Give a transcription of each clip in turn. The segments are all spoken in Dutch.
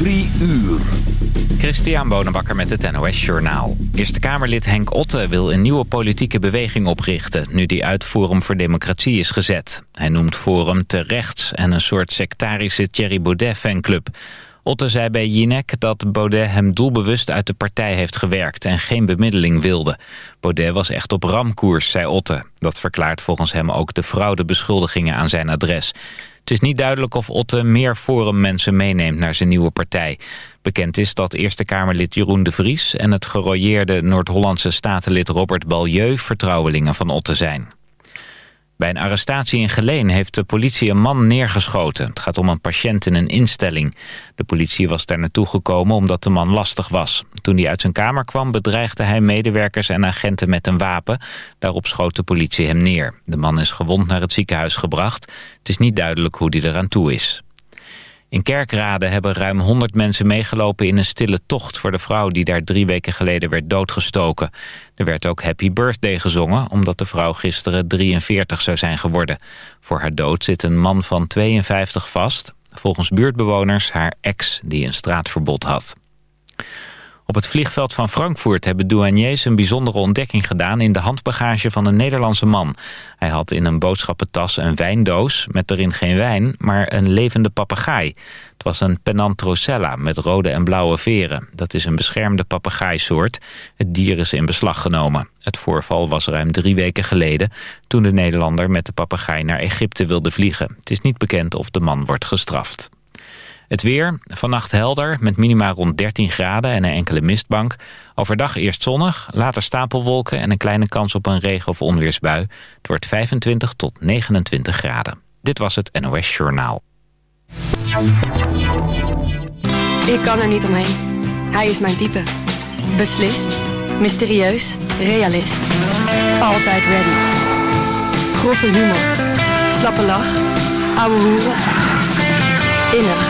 Drie uur. Christian Bonenbakker met het NOS Journaal. Eerste Kamerlid Henk Otte wil een nieuwe politieke beweging oprichten... nu die uit Forum voor Democratie is gezet. Hij noemt Forum te rechts en een soort sectarische Thierry Baudet-fanclub. Otte zei bij Jinek dat Baudet hem doelbewust uit de partij heeft gewerkt... en geen bemiddeling wilde. Baudet was echt op ramkoers, zei Otte. Dat verklaart volgens hem ook de fraudebeschuldigingen aan zijn adres... Het is niet duidelijk of Otte meer Forum mensen meeneemt naar zijn nieuwe partij. Bekend is dat Eerste Kamerlid Jeroen de Vries... en het gerooieerde Noord-Hollandse statenlid Robert Balieu... vertrouwelingen van Otte zijn. Bij een arrestatie in Geleen heeft de politie een man neergeschoten. Het gaat om een patiënt in een instelling. De politie was daar naartoe gekomen omdat de man lastig was. Toen hij uit zijn kamer kwam bedreigde hij medewerkers en agenten met een wapen. Daarop schoot de politie hem neer. De man is gewond naar het ziekenhuis gebracht. Het is niet duidelijk hoe hij eraan toe is. In Kerkrade hebben ruim 100 mensen meegelopen in een stille tocht voor de vrouw die daar drie weken geleden werd doodgestoken. Er werd ook Happy Birthday gezongen, omdat de vrouw gisteren 43 zou zijn geworden. Voor haar dood zit een man van 52 vast, volgens buurtbewoners haar ex die een straatverbod had. Op het vliegveld van Frankfurt hebben douaniers een bijzondere ontdekking gedaan in de handbagage van een Nederlandse man. Hij had in een boodschappentas een wijndoos met erin geen wijn, maar een levende papegaai. Het was een Penantrocella met rode en blauwe veren. Dat is een beschermde papegaaisoort. Het dier is in beslag genomen. Het voorval was ruim drie weken geleden toen de Nederlander met de papegaai naar Egypte wilde vliegen. Het is niet bekend of de man wordt gestraft. Het weer, vannacht helder, met minima rond 13 graden en een enkele mistbank. Overdag eerst zonnig, later stapelwolken en een kleine kans op een regen- of onweersbui. Het wordt 25 tot 29 graden. Dit was het NOS Journaal. Ik kan er niet omheen. Hij is mijn type. Beslist, mysterieus, realist. Altijd ready. Grove humor. Slappe lach. Ouwe hoeren. Innig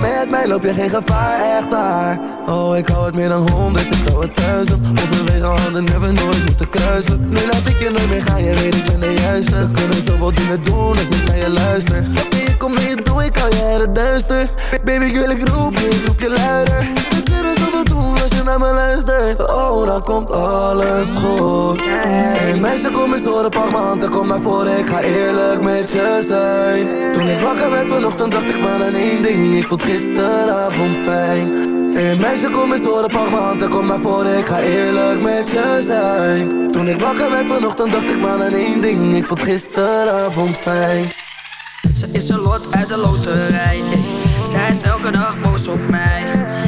Met mij loop je geen gevaar, echt daar. Oh, ik hou het meer dan honderd, ik hou het duizend. Overwege handen, never nooit moeten kruisen. Nu laat ik je nooit meer gaan, je weet ik ben de juiste. We kunnen zoveel dingen doen als ik naar je luister. Oké, kom mee, doe ik al je het duister. Baby, wil ik roep je, ik roep je luider. Als je naar. Oh, dan komt alles goed. Hey meisje, kom eens horen, pak m'n hand en kom naar voren. Ik ga eerlijk met je zijn. Toen ik wakker werd vanochtend dacht ik maar aan één ding. Ik vond gisteravond fijn. Hey meisje, kom eens horen, pak m'n hand en kom naar voren. Ik ga eerlijk met je zijn. Toen ik wakker werd vanochtend dacht ik maar aan één ding. Ik vond gisteravond fijn. Ze is een lot uit de loterij. Zij is elke dag boos op mij Maar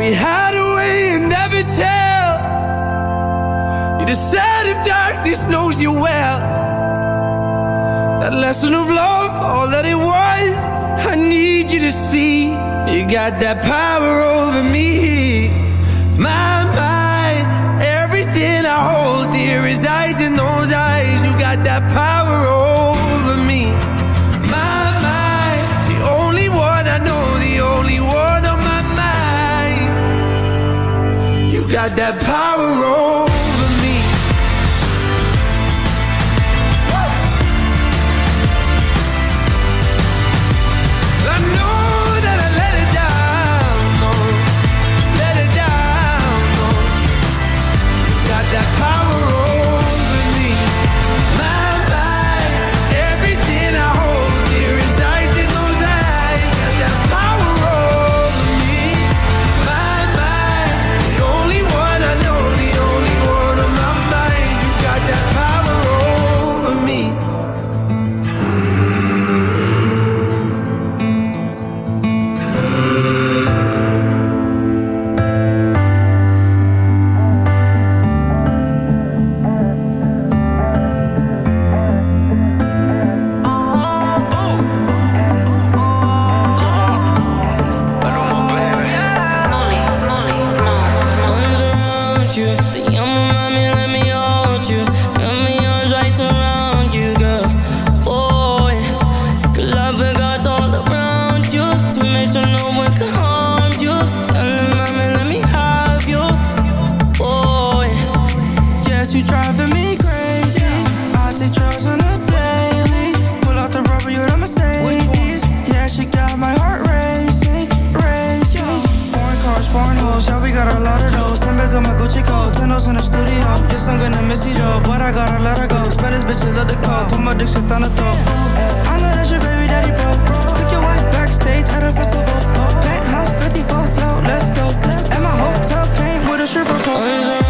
we hide away and never tell. You decide if darkness knows you well. That lesson of love, all that it was, I need you to see. You got that power over me, my mind. Everything I hold dear is I. got that power on. house in the studio. Guess I'm gonna miss you, though, but I gotta let her go. Spanish bitches love the call, put my dick shit on the top. I know that's your baby daddy, bro. Pick your wife backstage at a festival. Penthouse 54 float, let's go. And my hotel came with a stripper pole.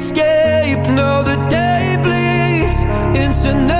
escape. Now the day bleeds into nightfall,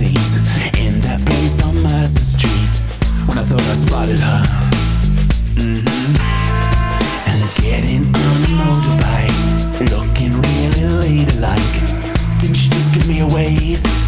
seat in that place on Mercer Street when I thought I spotted her. Mm hmm And getting on a motorbike, looking really ladylike, Didn't she just give me a wave?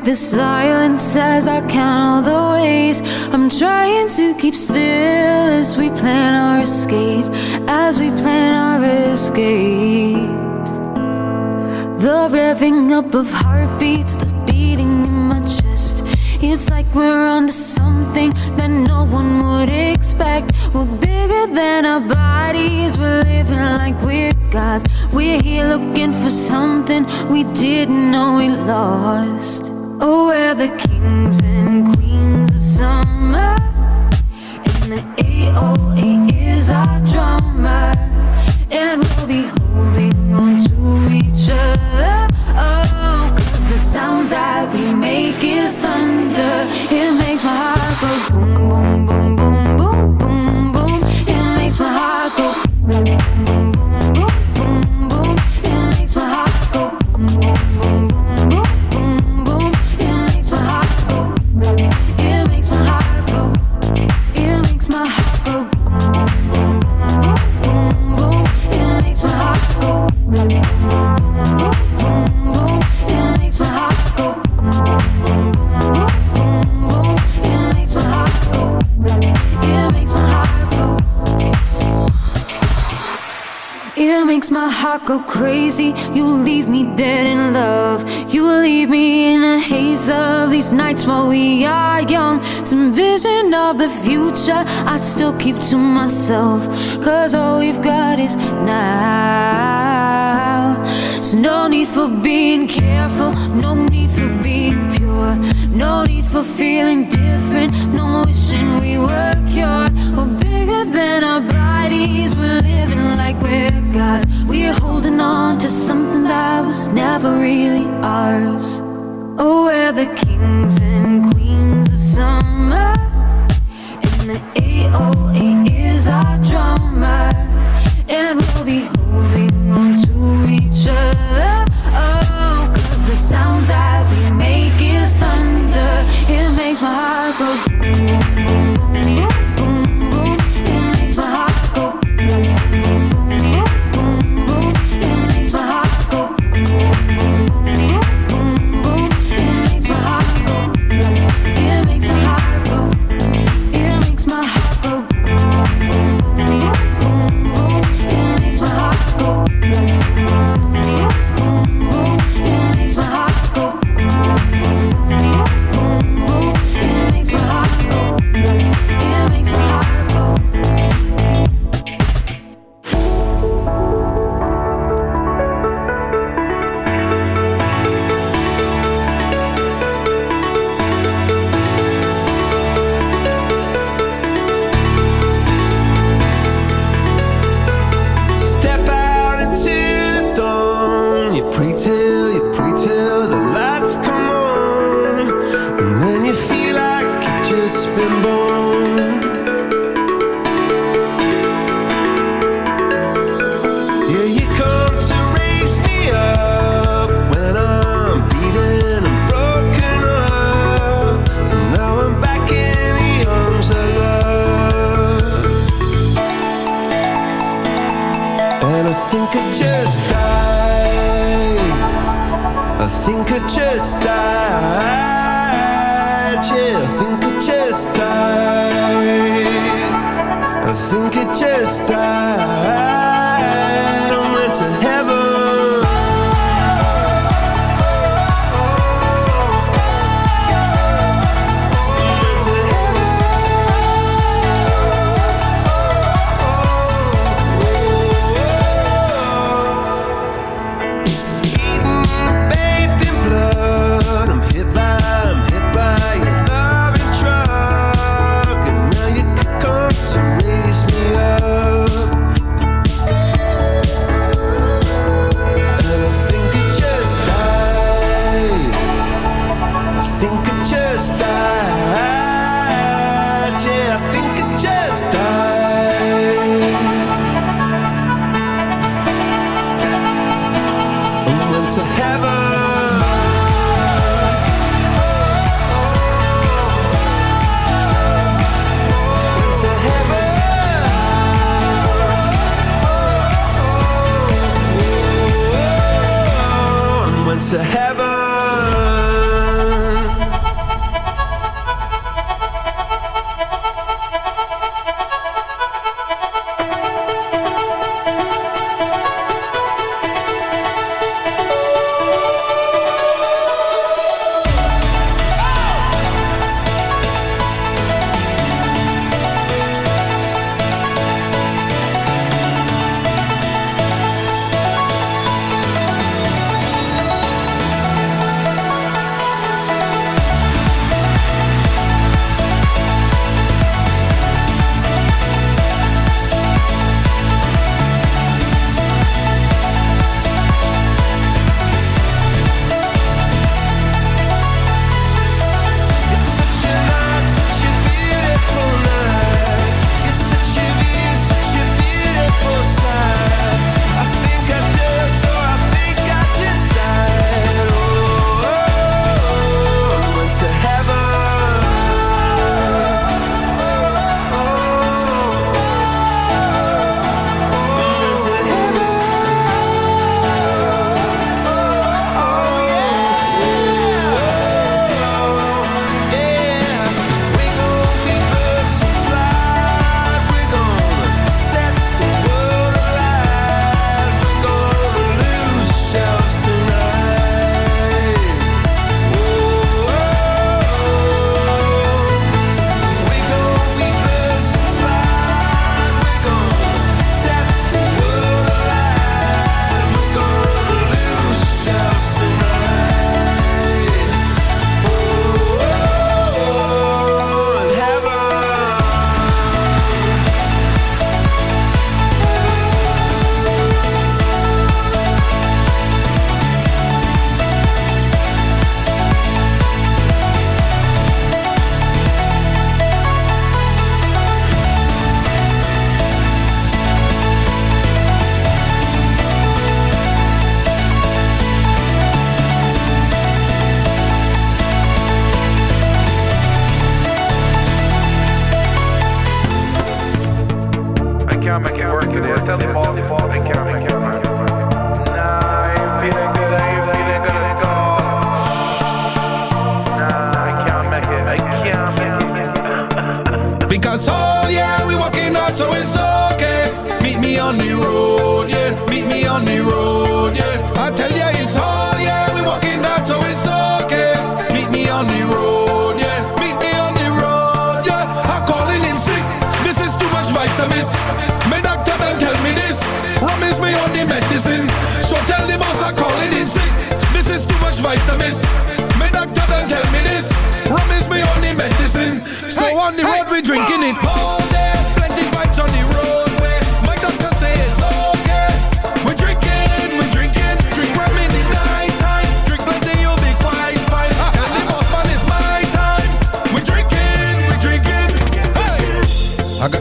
like the sun. see you leave me dead in love. You leave me in a haze of these nights while we are young. Some vision of the future I still keep to myself. Cause all we've got is now. So no need for being careful, no need for being pure. No need for feeling different, no wishing we were cured realities we're living like we're gods. We're holding on to something that was never really ours. Oh, we're the kings and queens of summer in the AO.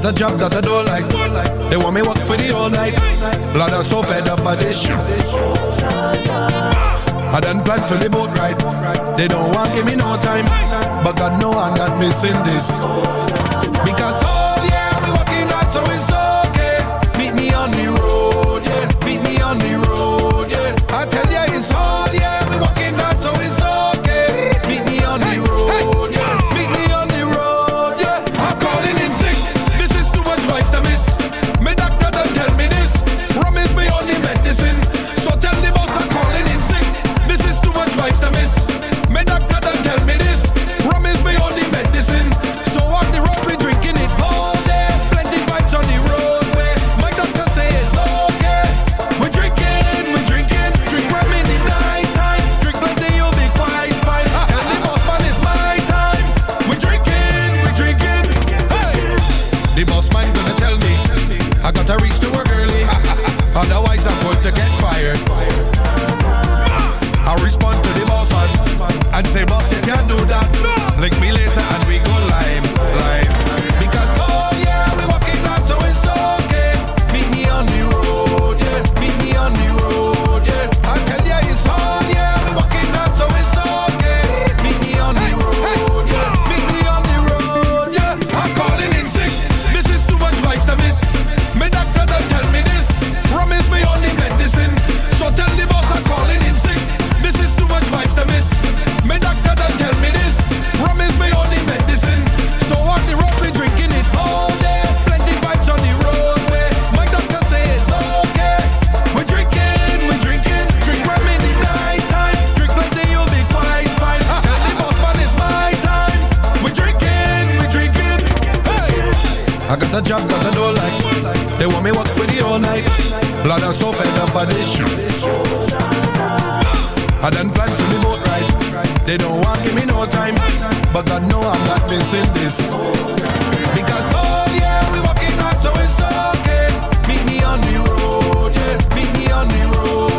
a job that I don't like. They want me work for the whole night. Lord, I'm so fed up by this. I done planned for the boat ride. They don't want give me no time, but God know I'm not missing this. Because oh yeah, we working hard, so it's Lord, I so fed up of this shit. I done planned for the boat ride. They don't want give me no time, but God know I'm not missing this. Because oh yeah, we walking hard, so it's okay. Meet me on the road, yeah. Meet me on the road.